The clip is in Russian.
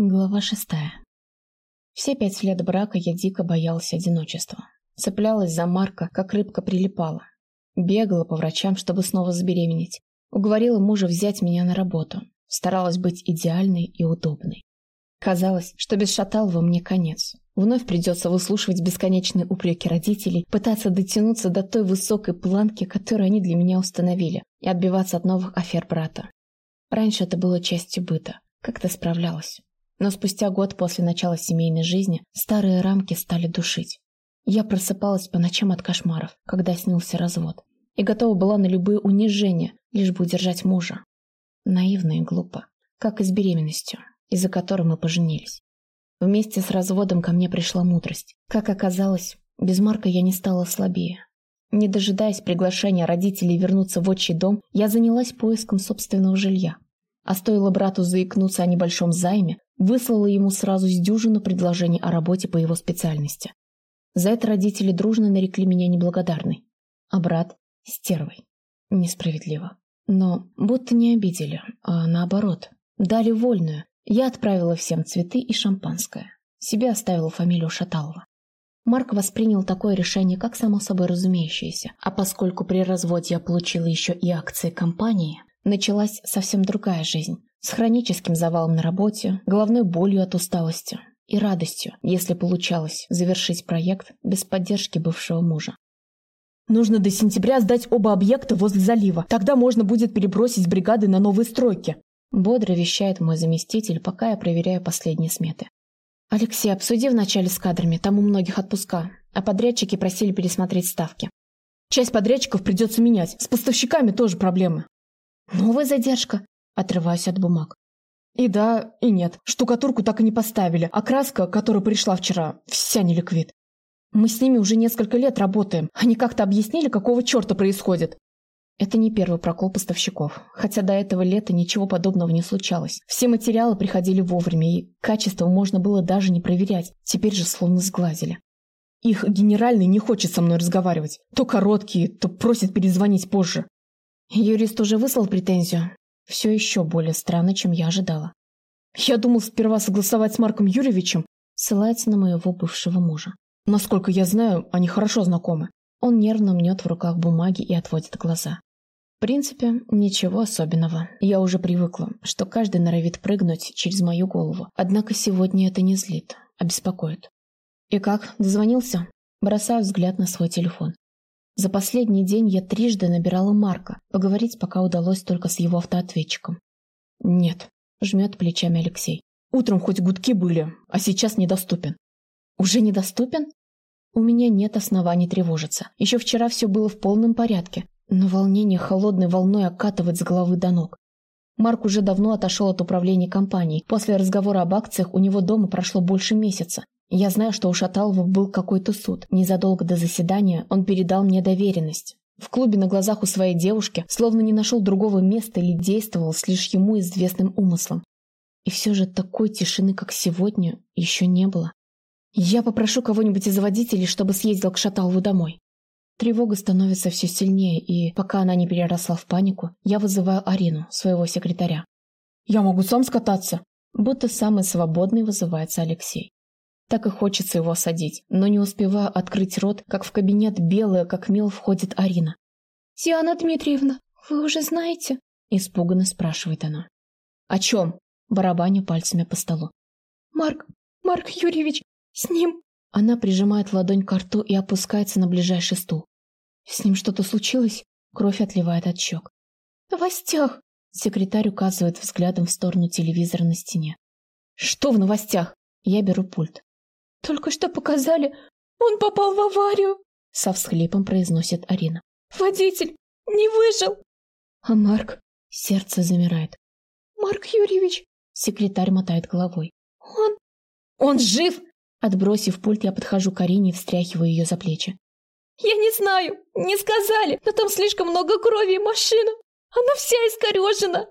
Глава шестая. Все пять лет брака я дико боялась одиночества. Цеплялась за Марка, как рыбка прилипала. Бегала по врачам, чтобы снова забеременеть. Уговорила мужа взять меня на работу. Старалась быть идеальной и удобной. Казалось, что без Шаталова мне конец. Вновь придется выслушивать бесконечные упреки родителей, пытаться дотянуться до той высокой планки, которую они для меня установили, и отбиваться от новых афер брата. Раньше это было частью быта. Как-то справлялась. Но спустя год после начала семейной жизни старые рамки стали душить. Я просыпалась по ночам от кошмаров, когда снился развод, и готова была на любые унижения, лишь бы удержать мужа. Наивно и глупо, как и с беременностью, из-за которой мы поженились. Вместе с разводом ко мне пришла мудрость. Как оказалось, без Марка я не стала слабее. Не дожидаясь приглашения родителей вернуться в отчий дом, я занялась поиском собственного жилья. А стоило брату заикнуться о небольшом займе, выслала ему сразу с дюжину предложений о работе по его специальности. За это родители дружно нарекли меня неблагодарной, а брат – стервой. Несправедливо. Но будто не обидели, а наоборот. Дали вольную. Я отправила всем цветы и шампанское. Себе оставила фамилию Шаталова. Марк воспринял такое решение как само собой разумеющееся, а поскольку при разводе я получила еще и акции компании, началась совсем другая жизнь, с хроническим завалом на работе, головной болью от усталости и радостью, если получалось завершить проект без поддержки бывшего мужа. Нужно до сентября сдать оба объекта возле залива. Тогда можно будет перебросить бригады на новые стройки. Бодро вещает мой заместитель, пока я проверяю последние сметы. Алексей, обсуди вначале с кадрами, там у многих отпуска, а подрядчики просили пересмотреть ставки. Часть подрядчиков придется менять, с поставщиками тоже проблемы. Новая задержка, Отрываюсь от бумаг. И да, и нет. Штукатурку так и не поставили, а краска, которая пришла вчера, вся не ликвид. Мы с ними уже несколько лет работаем. Они как-то объяснили, какого черта происходит. Это не первый прокол поставщиков, хотя до этого лета ничего подобного не случалось. Все материалы приходили вовремя, и качество можно было даже не проверять. Теперь же словно сглазили. Их генеральный не хочет со мной разговаривать. То короткие, то просит перезвонить позже. Юрист уже выслал претензию? Все еще более странно, чем я ожидала. Я думал сперва согласовать с Марком Юрьевичем. Ссылается на моего бывшего мужа. Насколько я знаю, они хорошо знакомы. Он нервно мнет в руках бумаги и отводит глаза. В принципе, ничего особенного. Я уже привыкла, что каждый норовит прыгнуть через мою голову. Однако сегодня это не злит, а беспокоит. «И как, дозвонился?» Бросаю взгляд на свой телефон. За последний день я трижды набирала Марка, поговорить пока удалось только с его автоответчиком. «Нет», — жмет плечами Алексей. «Утром хоть гудки были, а сейчас недоступен». «Уже недоступен?» У меня нет оснований тревожиться. Еще вчера все было в полном порядке, но волнение холодной волной окатывает с головы до ног. Марк уже давно отошел от управления компанией. После разговора об акциях у него дома прошло больше месяца. Я знаю, что у Шаталова был какой-то суд. Незадолго до заседания он передал мне доверенность. В клубе на глазах у своей девушки словно не нашел другого места или действовал с лишь ему известным умыслом. И все же такой тишины, как сегодня, еще не было. Я попрошу кого-нибудь из водителей, чтобы съездил к Шаталову домой. Тревога становится все сильнее, и пока она не переросла в панику, я вызываю Арину, своего секретаря. «Я могу сам скататься?» Будто самый свободный вызывается Алексей. Так и хочется его осадить, но не успеваю открыть рот, как в кабинет белая, как мел, входит Арина. «Диана Дмитриевна, вы уже знаете?» – испуганно спрашивает она. «О чем?» – барабаню пальцами по столу. «Марк, Марк Юрьевич, с ним...» Она прижимает ладонь к рту и опускается на ближайший стул. С ним что-то случилось? Кровь отливает от щек. «В новостях!» Секретарь указывает взглядом в сторону телевизора на стене. «Что в новостях?» Я беру пульт. Только что показали, он попал в аварию!» Со всхлипом произносит Арина. «Водитель не выжил!» А Марк? Сердце замирает. «Марк Юрьевич!» Секретарь мотает головой. «Он...» «Он жив!» Отбросив пульт, я подхожу к Арине и встряхиваю ее за плечи. «Я не знаю, не сказали, но там слишком много крови и машина. Она вся искорежена!»